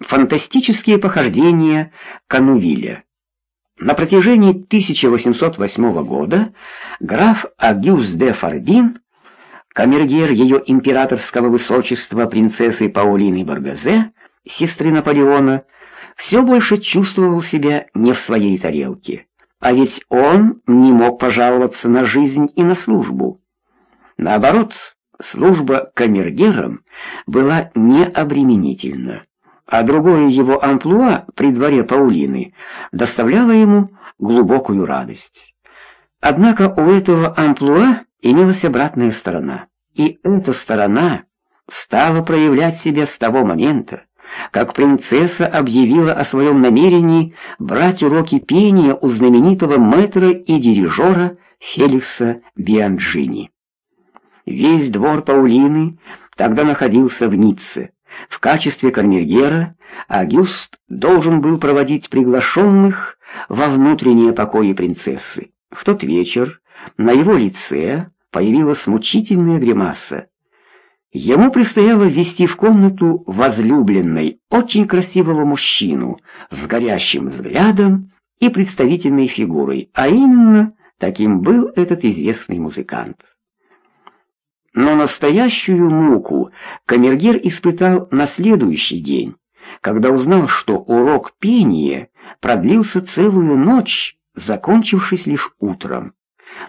Фантастические похождения Канувиля. На протяжении 1808 года граф Агюс де Фарбин, камергер ее императорского высочества принцессы Паулины Баргазе, сестры Наполеона, все больше чувствовал себя не в своей тарелке. А ведь он не мог пожаловаться на жизнь и на службу. Наоборот, служба камергером была необременительна а другое его амплуа при дворе Паулины доставляло ему глубокую радость. Однако у этого амплуа имелась обратная сторона, и эта сторона стала проявлять себя с того момента, как принцесса объявила о своем намерении брать уроки пения у знаменитого мэтра и дирижера Феликса Бианджини. Весь двор Паулины тогда находился в Ницце. В качестве камергера Агюст должен был проводить приглашенных во внутренние покои принцессы. В тот вечер на его лице появилась мучительная гримаса. Ему предстояло ввести в комнату возлюбленной, очень красивого мужчину с горящим взглядом и представительной фигурой, а именно таким был этот известный музыкант. Но настоящую муку камергер испытал на следующий день, когда узнал, что урок пения продлился целую ночь, закончившись лишь утром.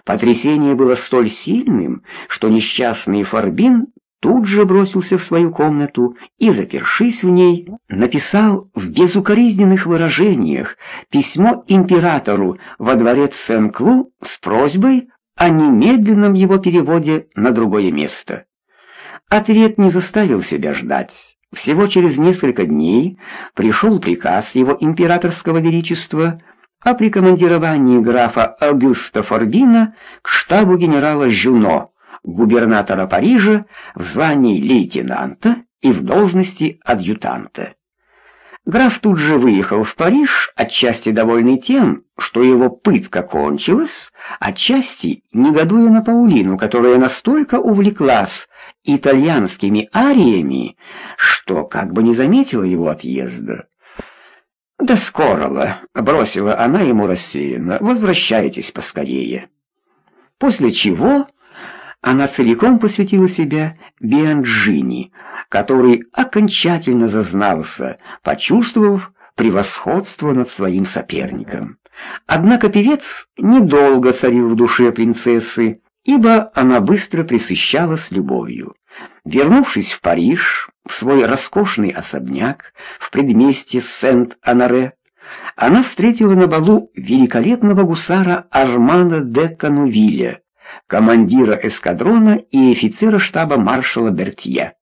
Потрясение было столь сильным, что несчастный Фарбин тут же бросился в свою комнату и, запершись в ней, написал в безукоризненных выражениях письмо императору во дворец Сен-Клу с просьбой о немедленном его переводе на другое место. Ответ не заставил себя ждать. Всего через несколько дней пришел приказ его императорского величества о прикомандировании графа Аугуста Форбина к штабу генерала Жюно, губернатора Парижа, в звании лейтенанта и в должности адъютанта. Граф тут же выехал в Париж, отчасти довольный тем, что его пытка кончилась, отчасти негодуя на Паулину, которая настолько увлеклась итальянскими ариями, что как бы не заметила его отъезда. «Да скорого!» — бросила она ему рассеянно. «Возвращайтесь поскорее». После чего она целиком посвятила себя Бианджини — который окончательно зазнался, почувствовав превосходство над своим соперником. Однако певец недолго царил в душе принцессы, ибо она быстро присыщалась любовью. Вернувшись в Париж, в свой роскошный особняк в предместье Сент-Анаре, она встретила на балу великолепного гусара Армана де Канувиля, командира эскадрона и офицера штаба маршала Бертье.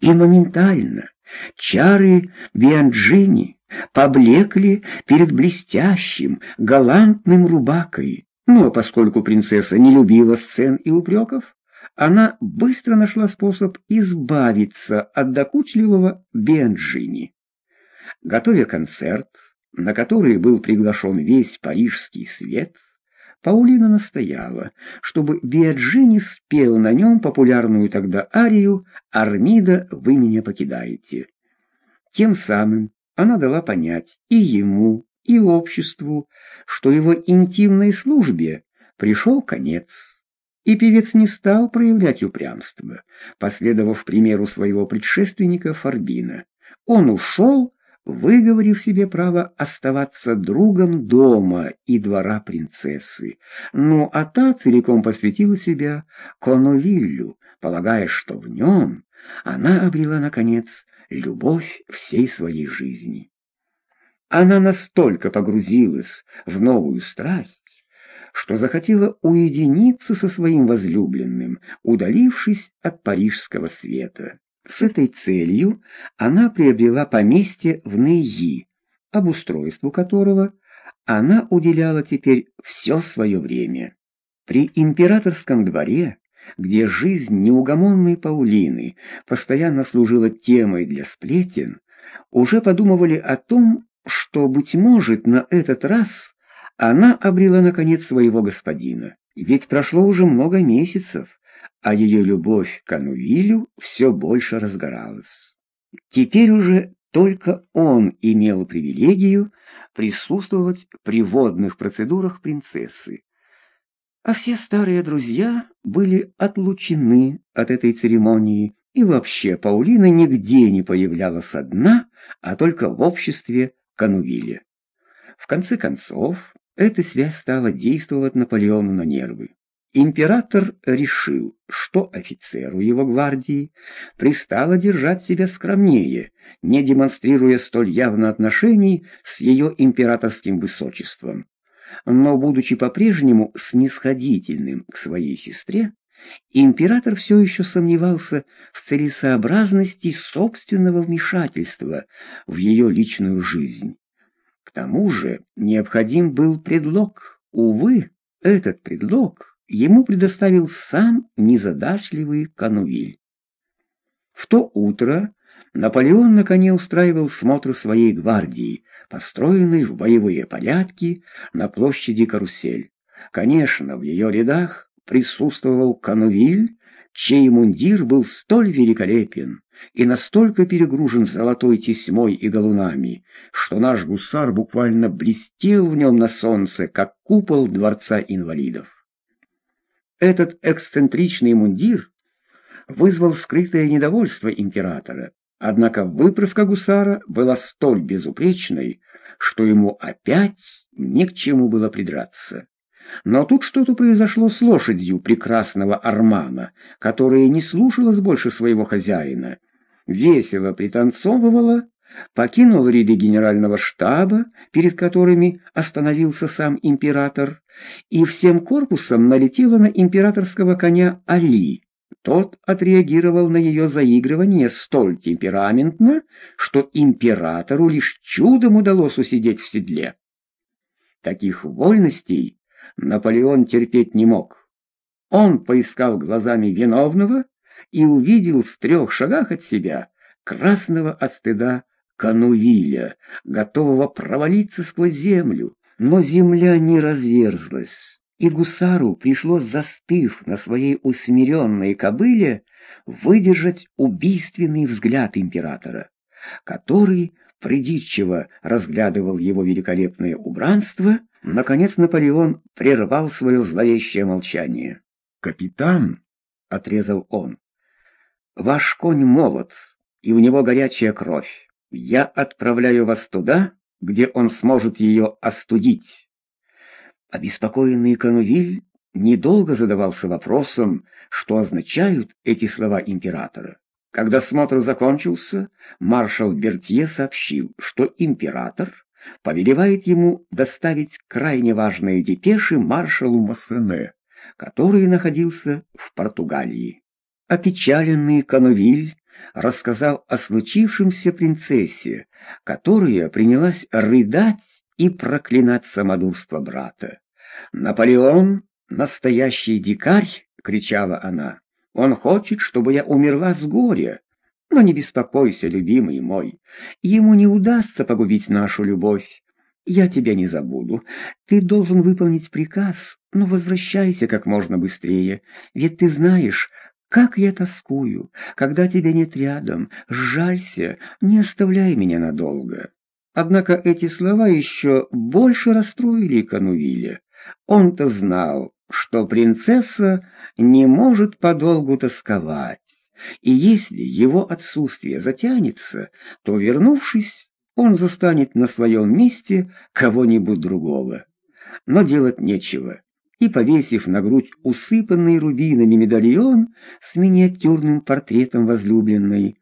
И моментально чары Бианджини поблекли перед блестящим, галантным рубакой. Но поскольку принцесса не любила сцен и упреков, она быстро нашла способ избавиться от докучливого Бианджини. Готовя концерт, на который был приглашен весь парижский свет, Паулина настояла, чтобы Биаджини спел на нем популярную тогда арию «Армида, вы меня покидаете». Тем самым она дала понять и ему, и обществу, что его интимной службе пришел конец. И певец не стал проявлять упрямство, последовав примеру своего предшественника Фарбина. Он ушел, выговорив себе право оставаться другом дома и двора принцессы. Ну, а та целиком посвятила себя Конувиллю, полагая, что в нем она обрела, наконец, любовь всей своей жизни. Она настолько погрузилась в новую страсть, что захотела уединиться со своим возлюбленным, удалившись от парижского света. С этой целью она приобрела поместье в Нейи, обустройству которого она уделяла теперь все свое время. При императорском дворе, где жизнь неугомонной Паулины постоянно служила темой для сплетен, уже подумывали о том, что, быть может, на этот раз она обрела наконец своего господина. Ведь прошло уже много месяцев, а ее любовь к Ануилю все больше разгоралась. Теперь уже только он имел привилегию присутствовать при водных процедурах принцессы. А все старые друзья были отлучены от этой церемонии, и вообще Паулина нигде не появлялась одна, а только в обществе Канувиля. В конце концов, эта связь стала действовать Наполеону на нервы. Император решил, что офицеру его гвардии пристало держать себя скромнее, не демонстрируя столь явно отношений с ее императорским высочеством. Но, будучи по-прежнему снисходительным к своей сестре, император все еще сомневался в целесообразности собственного вмешательства в ее личную жизнь. К тому же необходим был предлог. Увы, этот предлог ему предоставил сам незадачливый Канувиль. В то утро Наполеон на коне устраивал смотр своей гвардии, построенной в боевые порядки на площади Карусель. Конечно, в ее рядах присутствовал Канувиль, чей мундир был столь великолепен и настолько перегружен золотой тесьмой и галунами, что наш гусар буквально блестел в нем на солнце, как купол дворца инвалидов. Этот эксцентричный мундир вызвал скрытое недовольство императора, однако выправка гусара была столь безупречной, что ему опять не к чему было придраться. Но тут что-то произошло с лошадью прекрасного Армана, которая не слушалась больше своего хозяина, весело пританцовывала, покинул ряды генерального штаба, перед которыми остановился сам император, и всем корпусом налетела на императорского коня Али. Тот отреагировал на ее заигрывание столь темпераментно, что императору лишь чудом удалось усидеть в седле. Таких вольностей Наполеон терпеть не мог. Он поискал глазами виновного и увидел в трех шагах от себя красного от стыда Канувиля, готового провалиться сквозь землю. Но земля не разверзлась, и гусару пришлось, застыв на своей усмиренной кобыле, выдержать убийственный взгляд императора, который придирчиво разглядывал его великолепное убранство. Наконец Наполеон прервал свое зловещее молчание. «Капитан!» — отрезал он. «Ваш конь молод, и у него горячая кровь. Я отправляю вас туда, где он сможет ее остудить. Обеспокоенный Канувиль недолго задавался вопросом, что означают эти слова императора. Когда смотр закончился, маршал Бертье сообщил, что император повелевает ему доставить крайне важные депеши маршалу Массене, который находился в Португалии. Опечаленный Канувиль рассказал о случившемся принцессе, которая принялась рыдать и проклинать самодурство брата. «Наполеон — настоящий дикарь!» — кричала она. «Он хочет, чтобы я умерла с горя. Но не беспокойся, любимый мой, ему не удастся погубить нашу любовь. Я тебя не забуду. Ты должен выполнить приказ, но возвращайся как можно быстрее, ведь ты знаешь, как я тоскую, когда тебя нет рядом. Сжалься, не оставляй меня надолго. Однако эти слова еще больше расстроили Канувиля. Он-то знал, что принцесса не может подолгу тосковать, и если его отсутствие затянется, то, вернувшись, он застанет на своем месте кого-нибудь другого. Но делать нечего и, повесив на грудь усыпанный рубинами медальон с миниатюрным портретом возлюбленной,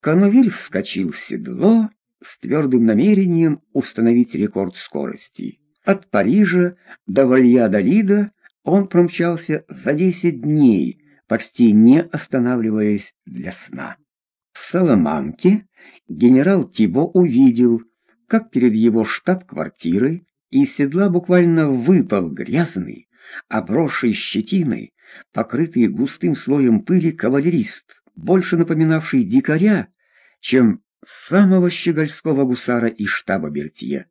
Канувиль вскочил в седло с твердым намерением установить рекорд скорости. От Парижа до Валья-Далида он промчался за десять дней, почти не останавливаясь для сна. В Саламанке генерал Тибо увидел, как перед его штаб-квартирой из седла буквально выпал грязный, обросший щетиной, покрытый густым слоем пыли кавалерист, больше напоминавший дикаря, чем самого щегольского гусара из штаба Бертье.